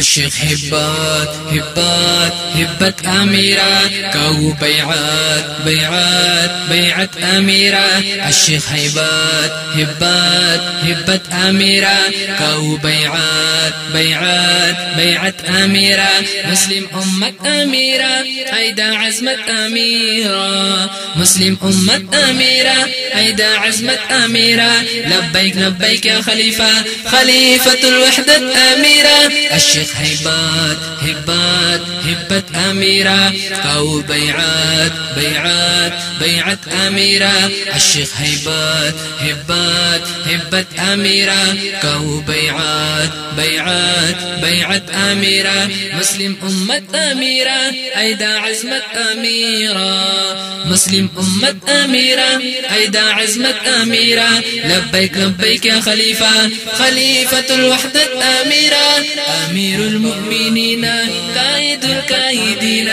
الشيخ هبات هبات هبت أميرة كو بيعات بيعات بيعت أميرة الشيخ هبات هبات هبت أميرة كو بيعات بيعات بيعت أميرة مسلم أمة أميرة هيدا عزمة أميرة. مسلم أمة أميرة هيدا عزمة أميرة. لبيك لبيك يا خليفة خليفة الوحدة أميرة الشيخ هبات هبات هبت أميرة. قو بيعات بيعات بيعت أميرة. الشيخ هبات هبات هبت أميرة. قو بيعات بيعات بيعت أميرة. مسلم أمة أميرة أيدا عزمة أميرة. مسلم أمة أميرة أيدا عزمة أميرة. لبيك لبيك يا خليفة خليفة الوحدة أميرة. أمير المؤمنين قائد الكايدين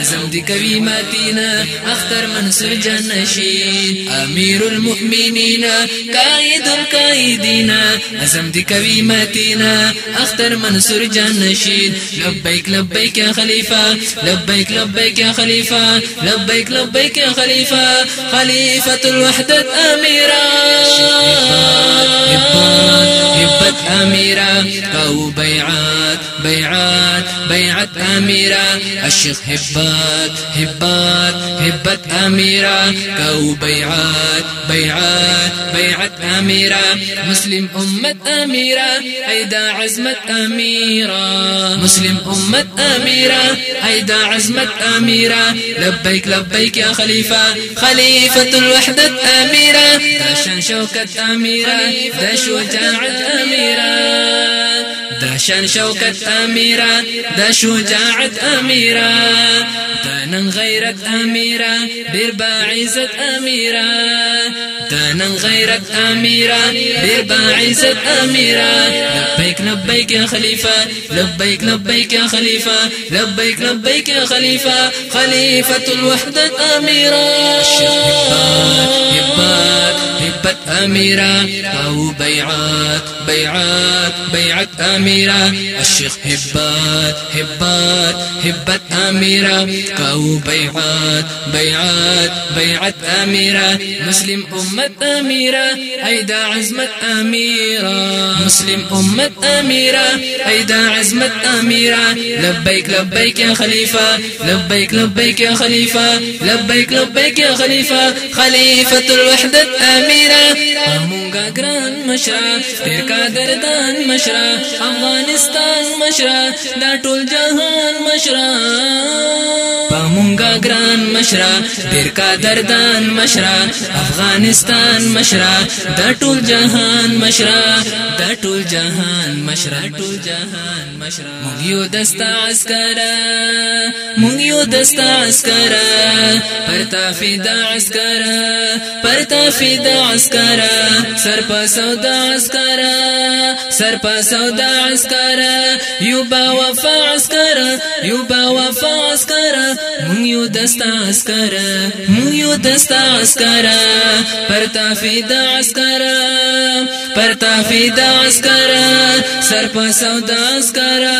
أزم دي كلماتنا أختر منصور جنشين أمير المؤمنين قائد الكايدين أزم دي كلماتنا أختر منصور جنشين لبيك لبيك يا خليفة. لبيك لبيك يا خليفة. لبيك لبيك يا خليفة. خليفة الوحدة أميرة. هبت أميرة. أو بيعات بيعات. بيعت أميرة الشيخ هبات هبات هبت أميرة. كو بيعات بيعات بيعت أميرة. مسلم أمة أميرة هيدا عزمة أميرة. مسلم أمة أميرة هيدا عزمة أميرة. لبيك لبيك يا خليفة. خليفة الوحدة أميرة. داشن شوكة أميرة دا شجاعة أميرة. داشان شوكة أميرة دا شجاعة أميرة. دانا غيرك أميرة بربا عزة أميرة دانا غيرك أميرة بربا عزة أميرة. لبيك لبيك يا خليفة لبيك لبيك يا خليفة لبيك لبيك يا خليفة خليفة الوحدة أميرة. هبات هبت أميرة أو بيعات بيعات بيعت أميرة. الشيخ هبات هبات هبت أميرة. كو بيعات بيعات بيعت أميرة. مسلم أمة أميرة هيدا عزمة أميرة. مسلم أمة أميرة هيدا عزمة أميرة. لبيك لبيك يا خليفة. لبيك لبيك يا خليفة. لبيك لبيك يا خليفة. خليفة الوحدة أميرة. مونغا جران مشرا تركا دردان مشرا أفغانستان مشرا دا ټول جهان مشرا زمونږه ګران مشره پیر قادر دان مشره افغانستان مشره د ټول جهان مشره د ټول جهان مشره ټول جهان مشره. مونږ یو دستا عسكر مونږ یو دستا عسكر پرتا فدا عسكر پرتا فدا عسكر سر په سودا عسكر سر په سودا عسکرا یو با وفا عسکرا یو با وفا عسکرا مونږ یو دستا عسکرا مونږ یو دستا عسکرا پرتا فدا عسکرا پرتا فدا عسکرا سر په سودا عسکرا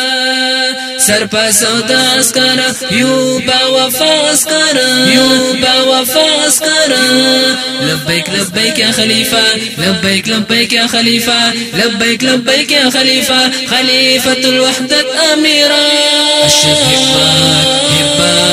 سر په سودا عسکرا یو با وفا عسکرا یو با وفا عسکرا لبیک لبیک یا خلیفہ لبیک لبیک یا خلیفہ لبیک لبیک یا خلیفہ خلیفة الوحدة أميرا الشيخ هبات هبات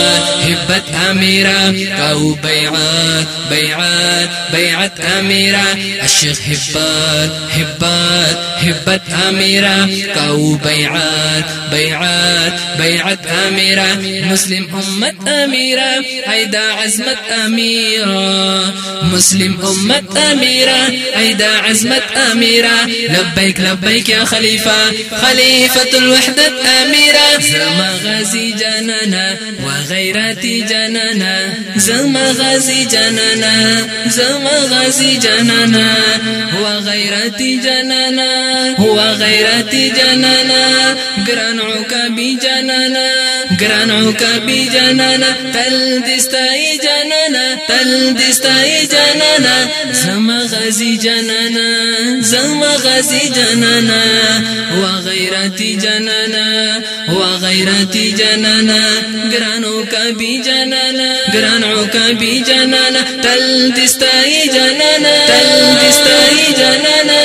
هبت أميرة. أو بيعات بيعات بيعت أميرة. الشيخ هبات هبات هبت أميرة. أو بيعات بيعات بيعت أميرة. مسلم أمة أميرة هيدا عزمة أميرة. مسلم أمة أميرة هيدا عزمة أميرة. لبيك لبيك يا خليفة. خليفة الوحدة أميرة. زما غازي جنانا وغيرتي جنانا زما غازي جنانا زما غازي جنانا جنانا وغيرتي جنانا قرن عكابي جنانا ګران عکبی جنانا تل دستای جنانا تل دستای جنانا زما غزي جنانا زما غزي جنانا وغيرتي جنانا وغيرتي جنانا ګران عکبی جنانا ګران عکبی جنانا تل جنانا تل جنانا.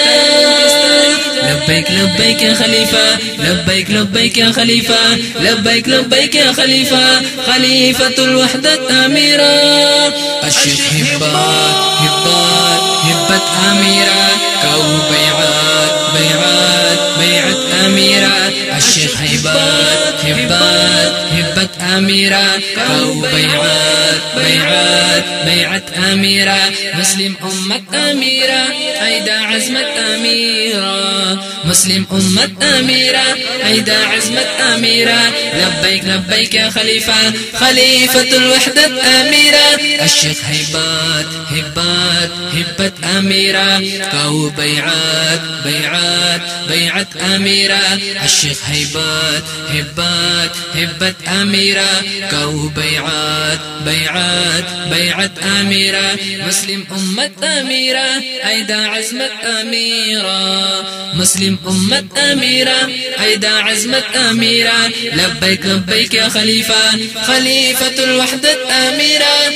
لبيك لبيك يا خليفة لبيك لبيك يا خليفة لبيك لبيك يا خليفة خليفة الوحدة أميرة. الشيخ هبات هبات هبت أميرة كو بيعات بيعات بيعت أميرة. الشيخ هبات هبات هبت أميرة. كو بيعات بيعات بيعت أميرة. مسلم أمة أميرة. أيدا عزمة أميرة. مسلم أمة أميرة. أيدا عزمة أميرة. لبيك لبيك يا خليفة. خليفة الوحدة أميرة. الشيخ هبات هبات هبت أميرة. كو بيعات بيعات بيعت أميرة. الشيخ هبات هبات هبت أميرة. كو بيعات بيعات بيعت أميرة. مسلم أمة أميرة أيدا عزمة أميرة. مسلم أمة أميرة أيدا عزمة أميرة. لبيك لبيك يا خليفة خليفة الوحدة أميرة.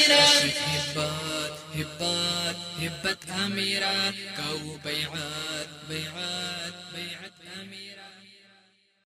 هبات هبات هبت أميرة.